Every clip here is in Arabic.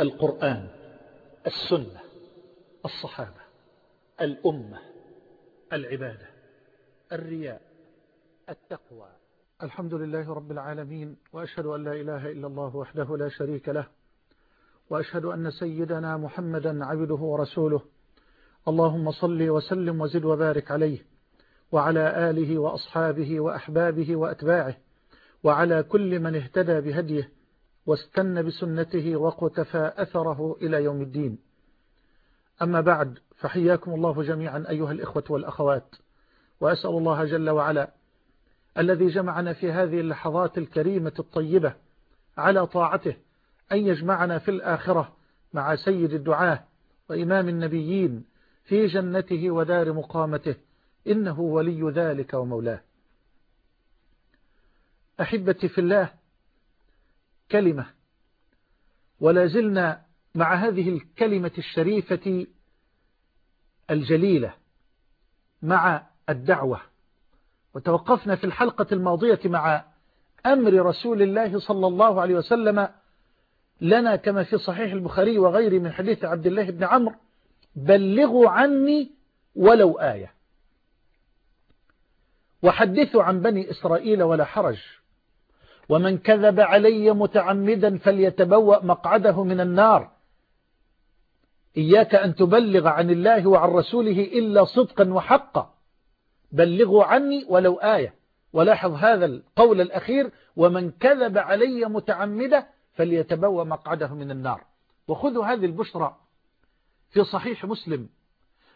القرآن السنة الصحابة الأمة العبادة الرياء التقوى. الحمد لله رب العالمين وأشهد أن لا إله إلا الله وحده لا شريك له وأشهد أن سيدنا محمدا عبده ورسوله. اللهم صل وسلم وزد وبارك عليه وعلى آله وأصحابه وأحبابه وأتباعه وعلى كل من اهتدى بهديه واستنى بسنته وقتفى أثره إلى يوم الدين. أما بعد فحياكم الله جميعا أيها الإخوة والأخوات وأسأل الله جل وعلا الذي جمعنا في هذه اللحظات الكريمة الطيبة على طاعته أن يجمعنا في الآخرة مع سيد الدعاة وإمام النبيين في جنته ودار مقامته إنه ولي ذلك ومولاه. أحبتي في الله كلمة. ولا زلنا مع هذه الكلمة الشريفة الجليلة مع الدعوة. وتوقفنا في الحلقة الماضية مع أمر رسول الله صلى الله عليه وسلم لنا كما في صحيح البخاري وغيره من حديث عبد الله بن عمرو بلغوا عني ولو آية. وحدثوا عن بني إسرائيل ولا حرج. ومن كذب علي متعمدا فليتبوأ مقعده من النار. إياك أن تبلغ عن الله وعن رسوله إلا صدقا وحقا. بلغوا عني ولو آية. ولاحظ هذا القول الأخير ومن كذب علي متعمدا فليتبوأ مقعده من النار. وخذوا هذه البشرى في صحيح مسلم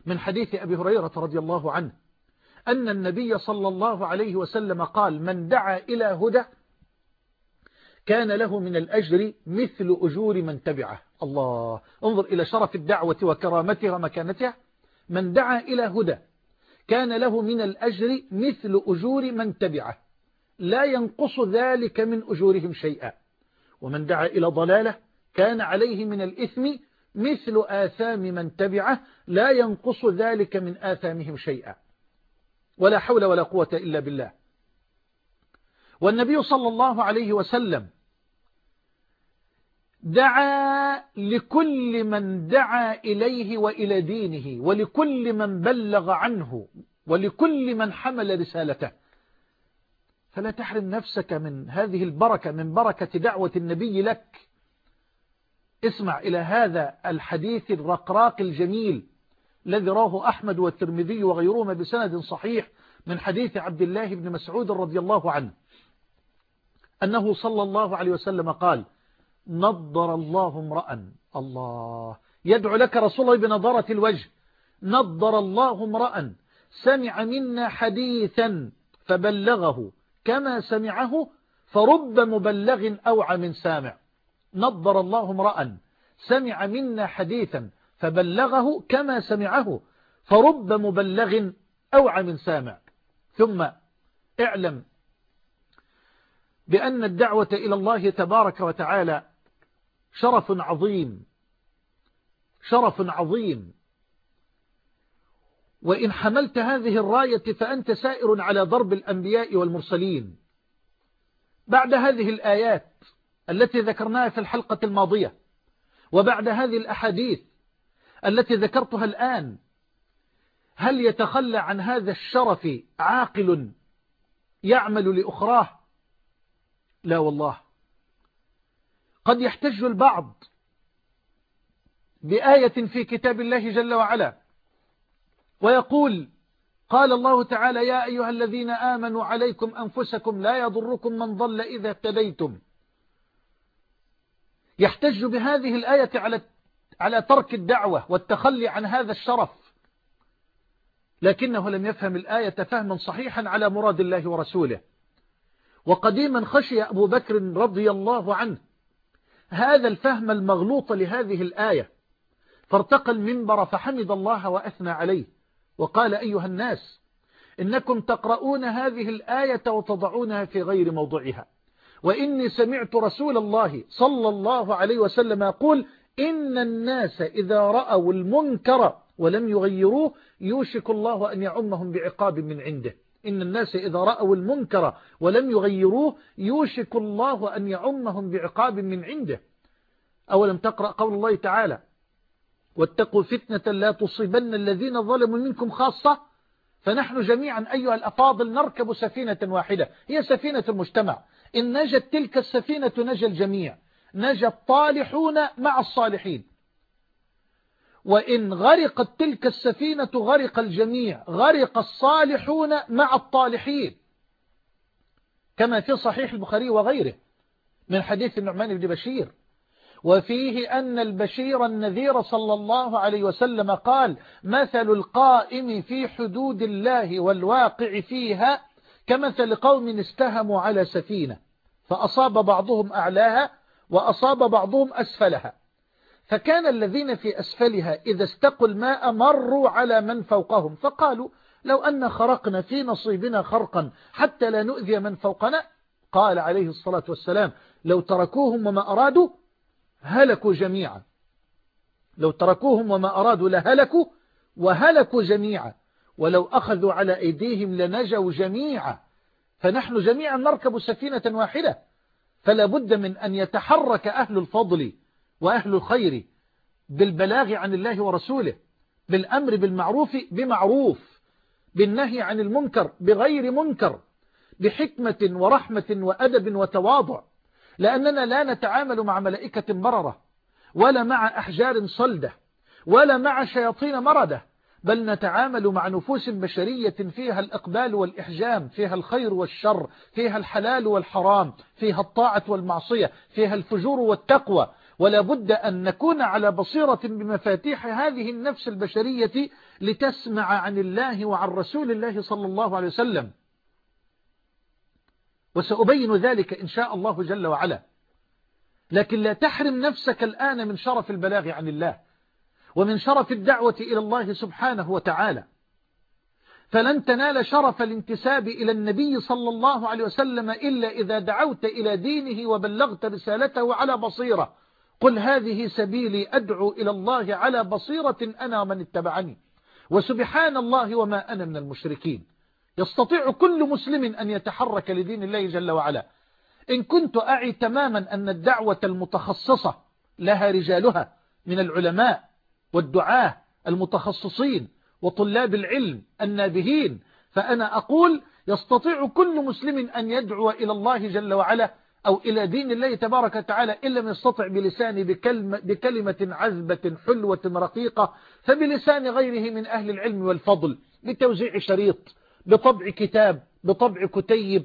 من حديث أبي هريرة رضي الله عنه أن النبي صلى الله عليه وسلم قال من دعا إلى هدى كان له من الأجر مثل أجور من تبعه. الله. انظر إلى شرف الدعوة وكرامتها ومكانتها. من دعا إلى هدى. كان له من الأجر مثل أجور من تبعه. لا ينقص ذلك من أجورهم شيئا. ومن دعا إلى ضلالة كان عليه من الإثم مثل آثام من تبعه. لا ينقص ذلك من آثامهم شيئا. ولا حول ولا قوة إلا بالله. والنبي صلى الله عليه وسلم دعا لكل من دعا إليه وإلى دينه ولكل من بلغ عنه ولكل من حمل رسالته. فلا تحرم نفسك من هذه البركة من بركة دعوة النبي لك. اسمع إلى هذا الحديث الرقراق الجميل الذي راه أحمد والترمذي وغيرهما بسند صحيح من حديث عبد الله بن مسعود رضي الله عنه أنه صلى الله عليه وسلم قال نضر الله امرأ. الله. يدعو لك رسول الله بنظرة الوجه. نضر الله امرأ. سمع منا حديثا فبلغه. كما سمعه فرب مبلغ أوعى من سامع. نضر الله امرأ. سمع منا حديثا فبلغه. كما سمعه فرب مبلغ أوعى من سامع. ثم اعلم بأن الدعوة إلى الله تبارك وتعالى شرف عظيم شرف عظيم. وإن حملت هذه الراية فأنت سائر على ضرب الأنبياء والمرسلين. بعد هذه الآيات التي ذكرناها في الحلقة الماضية وبعد هذه الأحاديث التي ذكرتها الآن هل يتخلى عن هذا الشرف عاقل يعمل لأخراه؟ لا والله. قد يحتج البعض بآية في كتاب الله جل وعلا ويقول قال الله تعالى يا أيها الذين آمنوا عليكم أنفسكم لا يضركم من ضل إذا اهتديتم. يحتج بهذه الآية على على ترك الدعوة والتخلي عن هذا الشرف لكنه لم يفهم الآية فهما صحيحا على مراد الله ورسوله. وقديما خشي أبو بكر رضي الله عنه هذا الفهم المغلوط لهذه الآية. فارتقى المنبر فحمد الله وأثنى عليه. وقال أيها الناس إنكم تقرؤون هذه الآية وتضعونها في غير موضعها. وإني سمعت رسول الله صلى الله عليه وسلم يقول إن الناس إذا رأوا المنكر ولم يغيروه يوشك الله أن يعمهم بعقاب من عنده. إن الناس إذا رأوا المنكر ولم يغيروه يوشك الله أن يعمهم بعقاب من عنده. أولم تقرأ قول الله تعالى واتقوا فتنة لا تصيبن الذين ظلموا منكم خاصة. فنحن جميعا أيها الأفاضل نركب سفينة واحدة هي سفينة المجتمع. إن نجت تلك السفينة نجى الجميع نجى الطالحون مع الصالحين. وإن غرقت تلك السفينة غرق الجميع غرق الصالحون مع الطالحين. كما في صحيح البخاري وغيره من حديث النعمان بن بشير. وفيه أن البشير النذير صلى الله عليه وسلم قال مثل القائم في حدود الله والواقع فيها كمثل قوم استهموا على سفينة فأصاب بعضهم أعلاها وأصاب بعضهم أسفلها. فكان الذين في أسفلها إذا استقوا الماء مروا على من فوقهم. فقالوا لو أن خرقنا في نصيبنا خرقا حتى لا نؤذي من فوقنا. قال عليه الصلاة والسلام لو تركوهم وما أرادوا هلكوا جميعا. لو تركوهم وما أرادوا لهلكوا وهلكوا جميعا. ولو أخذوا على أيديهم لنجوا جميعا. فنحن جميعا نركب سفينة واحدة. فلا بد من أن يتحرك أهل الفضل. وأهل الخير بالبلاغ عن الله ورسوله بالأمر بالمعروف بمعروف بالنهي عن المنكر بغير منكر بحكمة ورحمة وأدب وتواضع. لأننا لا نتعامل مع ملائكة بررة ولا مع أحجار صلدة ولا مع شياطين مردة بل نتعامل مع نفوس بشرية فيها الإقبال والإحجام فيها الخير والشر فيها الحلال والحرام فيها الطاعة والمعصية فيها الفجور والتقوى. ولا بد أن نكون على بصيرة بمفاتيح هذه النفس البشرية لتسمع عن الله وعن رسول الله صلى الله عليه وسلم. وسأبين ذلك إن شاء الله جل وعلا. لكن لا تحرم نفسك الآن من شرف البلاغ عن الله ومن شرف الدعوة إلى الله سبحانه وتعالى. فلن تنال شرف الانتساب إلى النبي صلى الله عليه وسلم إلا إذا دعوت إلى دينه وبلغت رسالته على بصيرة. قل هذه سبيلي أدعو إلى الله على بصيرة أنا ومن اتبعني. وسبحان الله وما أنا من المشركين. يستطيع كل مسلم أن يتحرك لدين الله جل وعلا. إن كنت أعي تماما أن الدعوة المتخصصة لها رجالها من العلماء والدعاة المتخصصين وطلاب العلم النابهين فأنا أقول يستطيع كل مسلم أن يدعو إلى الله جل وعلا أو إلى دين الله تبارك وتعالى إن لم يستطع بلسانه بكلمة, بكلمة عذبة حلوة رقيقة فبلسان غيره من أهل العلم والفضل بتوزيع شريط بطبع كتاب بطبع كتيب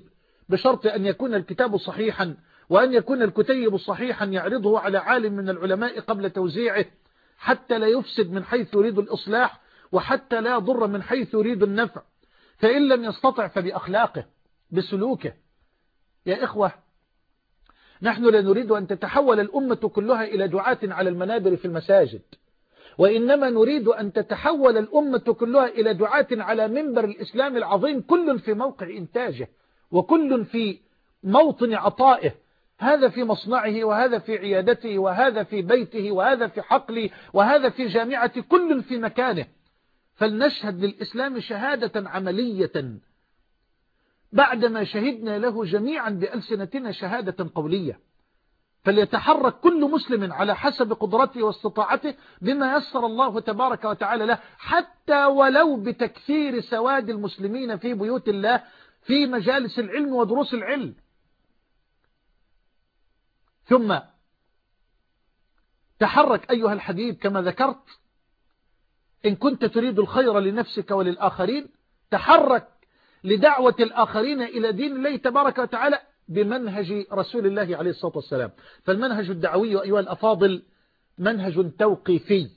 بشرط أن يكون الكتاب صحيحا وأن يكون الكتيب صحيحا يعرضه على عالم من العلماء قبل توزيعه حتى لا يفسد من حيث يريد الإصلاح وحتى لا يضر من حيث يريد النفع. فإن لم يستطع فبأخلاقه بسلوكه. يا إخوة نحن لا نريد أن تتحول الأمة كلها إلى دعاة على المنابر في المساجد. وإنما نريد أن تتحول الأمة كلها إلى دعاة على منبر الإسلام العظيم كل في موقع إنتاجه وكل في موطن عطائه. هذا في مصنعه وهذا في عيادته وهذا في بيته وهذا في حقله وهذا في جامعة كل في مكانه. فلنشهد للإسلام شهادة عملية. بعدما شهدنا له جميعا بألسنتنا شهادة قولية. فليتحرك كل مسلم على حسب قدرته واستطاعته بما يسر الله تبارك وتعالى له حتى ولو بتكثير سواد المسلمين في بيوت الله في مجالس العلم ودروس العلم. ثم تحرك أيها الحبيب كما ذكرت إن كنت تريد الخير لنفسك وللآخرين تحرك لدعوة الآخرين إلى دين الله تبارك وتعالى بمنهج رسول الله عليه الصلاة والسلام. فالمنهج الدعوي أيها الأفاضل منهج توقيفي.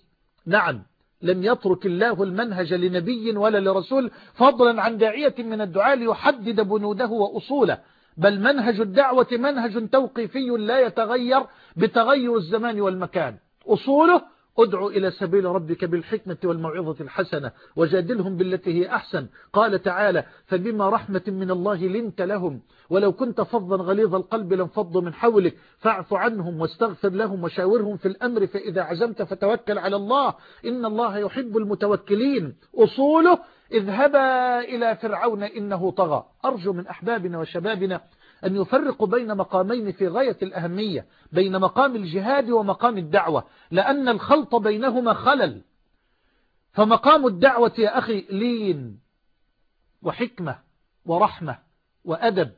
نعم لم يترك الله المنهج لنبي ولا لرسول فضلا عن داعية من الدعاء ليحدد بنوده وأصوله. بل منهج الدعوة منهج توقيفي لا يتغير بتغير الزمان والمكان. أصوله ادعو إلى سبيل ربك بالحكمة والموعظة الحسنة وجادلهم بالتي هي أحسن. قال تعالى فبما رحمة من الله لنت لهم. ولو كنت فظا غليظ القلب لانفضوا من حولك. فاعف عنهم واستغفر لهم وشاورهم في الأمر. فإذا عزمت فتوكل على الله. إن الله يحب المتوكلين. أصوله اذهبا إلى فرعون إنه طغى. أرجو من أحبابنا وشبابنا أن يفرقوا بين مقامين في غاية الأهمية بين مقام الجهاد ومقام الدعوة لأن الخلط بينهما خلل. فمقام الدعوة يا أخي لين وحكمة ورحمة وأدب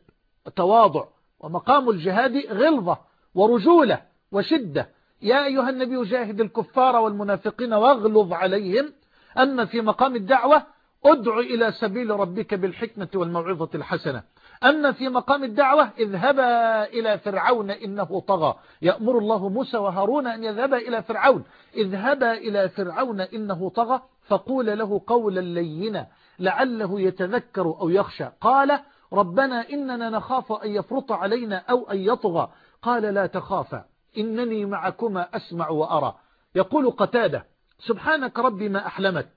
وتواضع ومقام الجهاد غلظة ورجولة وشدة. يا أيها النبي جاهد الكفار والمنافقين واغلظ عليهم. أما في مقام الدعوة ادع إلى سبيل ربك بالحكمة والموعظة الحسنة. أما في مقام الدعوة اذهبا إلى فرعون إنه طغى. يأمر الله موسى وهارون أن يذهبا إلى فرعون. اذهبا إلى فرعون إنه طغى. فقول له قولا لينا لعله يتذكر أو يخشى. قال ربنا إننا نخاف أن يفرط علينا أو أن يطغى. قال لا تخافا إنني معكما أسمع وأرى. يقول قتادة سبحانك ربي ما أحلمك.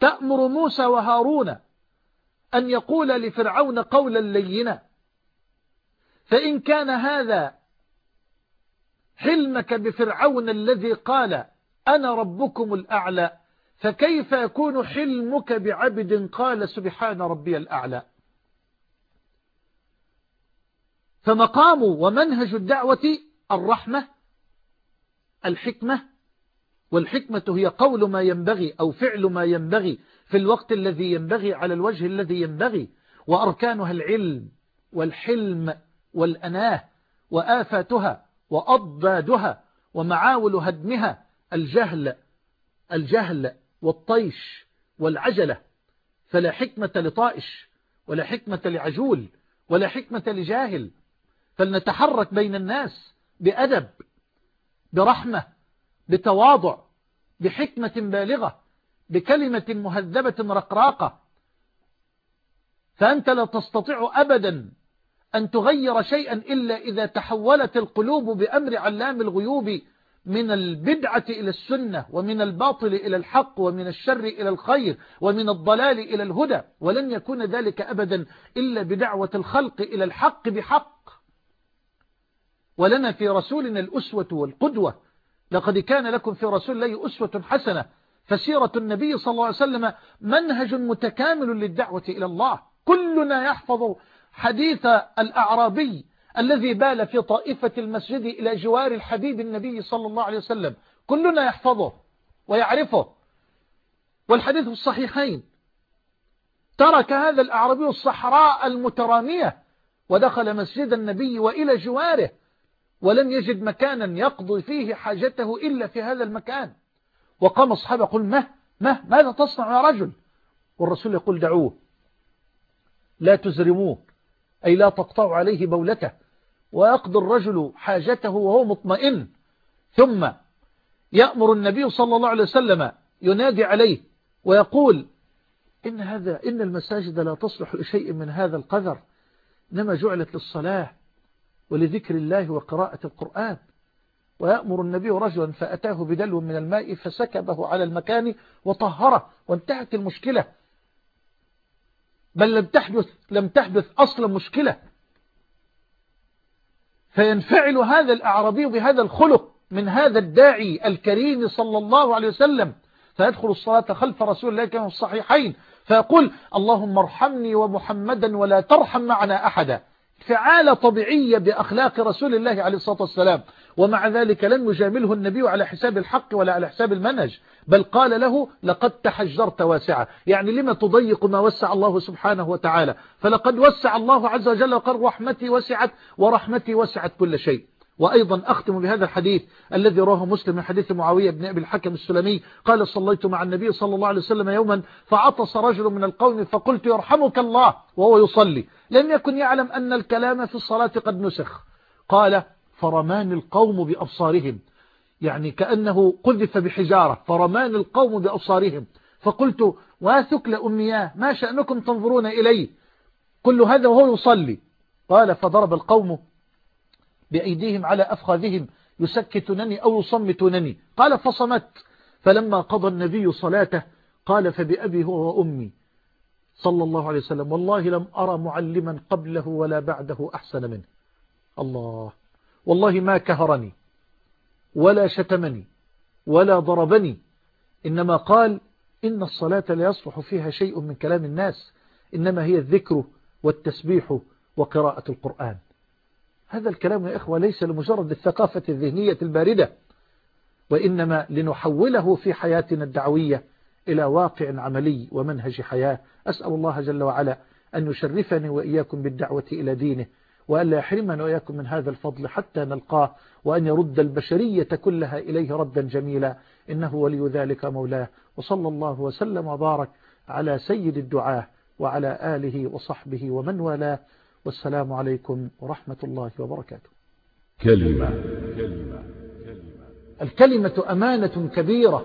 تأمر موسى وهارون أن يقول لفرعون قولا لينا. فإن كان هذا حلمك بفرعون الذي قال أنا ربكم الأعلى فكيف يكون حلمك بعبد قال سبحان ربي الأعلى؟ فمقام ومنهج الدعوة الرحمة الحكمة والحكمة هي قول ما ينبغي أو فعل ما ينبغي. في الوقت الذي ينبغي على الوجه الذي ينبغي. وأركانها العلم والحلم والأناه وآفاتها وأضدادها ومعاول هدمها الجهل الجهل والطيش والعجلة. فلا حكمة لطائش ولا حكمة لعجول ولا حكمة لجاهل. فلنتحرك بين الناس بأدب برحمة بتواضع بحكمة بالغة. بكلمة مهذبة رقراقة. فأنت لا تستطيع أبدا أن تغير شيئا إلا إذا تحولت القلوب بأمر علام الغيوب من البدعة إلى السنة ومن الباطل إلى الحق ومن الشر إلى الخير ومن الضلال إلى الهدى. ولن يكون ذلك أبدا إلا بدعوة الخلق إلى الحق بحق. ولنا في رسولنا الأسوة والقدوة. لقد كان لكم في رسول الله أسوة حسنة. فسيرة النبي صلى الله عليه وسلم منهج متكامل للدعوة إلى الله. كلنا يحفظ حديث الأعرابي الذي بال في طائفة المسجد إلى جوار الحبيب النبي صلى الله عليه وسلم. كلنا يحفظه ويعرفه. والحديث الصحيحين. ترك هذا الأعرابي الصحراء المترامية ودخل مسجد النبي وإلى جواره ولم يجد مكانا يقضي فيه حاجته إلا في هذا المكان. وقام الصحابة يقول ما ما ماذا تصنع يا رجل؟ والرسول يقول دعوه. لا تزرموه أي لا تقطعوا عليه بولته ويقضي الرجل حاجته وهو مطمئن. ثم يأمر النبي صلى الله عليه وسلم ينادي عليه ويقول إن هذا إن المساجد لا تصلح لشيء من هذا القذر إنما جعلت للصلاة ولذكر الله وقراءة القرآن. ويأمر النبي رجلا فأتاه بدلو من الماء فسكبه على المكان وطهره وانتهت المشكلة. بل لم تحدث, لم تحدث أصلا مشكلة. فينفعل هذا الأعرابي بهذا الخلق من هذا الداعي الكريم صلى الله عليه وسلم. فيدخل الصلاة خلف رسول الله كما في الصحيحين. فيقول اللهم ارحمني ومحمدا ولا ترحم معنا أحدا. فعالة طبيعية بأخلاق رسول الله عليه الصلاة والسلام. ومع ذلك لم يجامله النبي على حساب الحق ولا على حساب المنهج. بل قال له لقد تحجرت واسعة. يعني لما تضيق ما وسع الله سبحانه وتعالى. فلقد وسع الله عز وجل وقال رحمتي وسعت ورحمتي وسعت كل شيء. وأيضا أختم بهذا الحديث الذي رواه مسلم من حديث معاوية بن أبي الحكم السلمي. قال صليت مع النبي صلى الله عليه وسلم يوما فعطس رجل من القوم فقلت يرحمك الله. وهو يصلي. لم يكن يعلم أن الكلام في الصلاة قد نسخ. قال فرمان القوم بأبصارهم. يعني كأنه قذف بحجارة فرمان القوم بأبصارهم. فقلت واثك لأمياه ما شأنكم تنظرون إليه كل هذا وهو يصلي. قال فضرب القوم بأيديهم على أفخاذهم يسكتونني أو يصمتونني. قال فصمت. فلما قضى النبي صلاته قال فبأبي هو وأمي. صلى الله عليه وسلم. والله لم أرى معلما قبله ولا بعده أحسن منه. الله. والله ما كهرني ولا شتمني ولا ضربني. إنما قال إن الصلاة لا يصلح فيها شيء من كلام الناس إنما هي الذكر والتسبيح وقراءة القرآن. هذا الكلام يا إخوة ليس لمجرد الثقافة الذهنية الباردة وإنما لنحوله في حياتنا الدعوية إلى واقع عملي ومنهج حياة. أسأل الله جل وعلا أن يشرفني وإياكم بالدعوة إلى دينه. وأن لا يحرمنا وإياكم من هذا الفضل حتى نلقاه وأن يرد البشرية كلها إليه ردا جميلا. إنه ولي ذلك مولاه. وصلى الله وسلم وبارك على سيد الدعاة وعلى آله وصحبه ومن والاه. والسلام عليكم ورحمة الله وبركاته. كلمة. الكلمة أمانة كبيرة.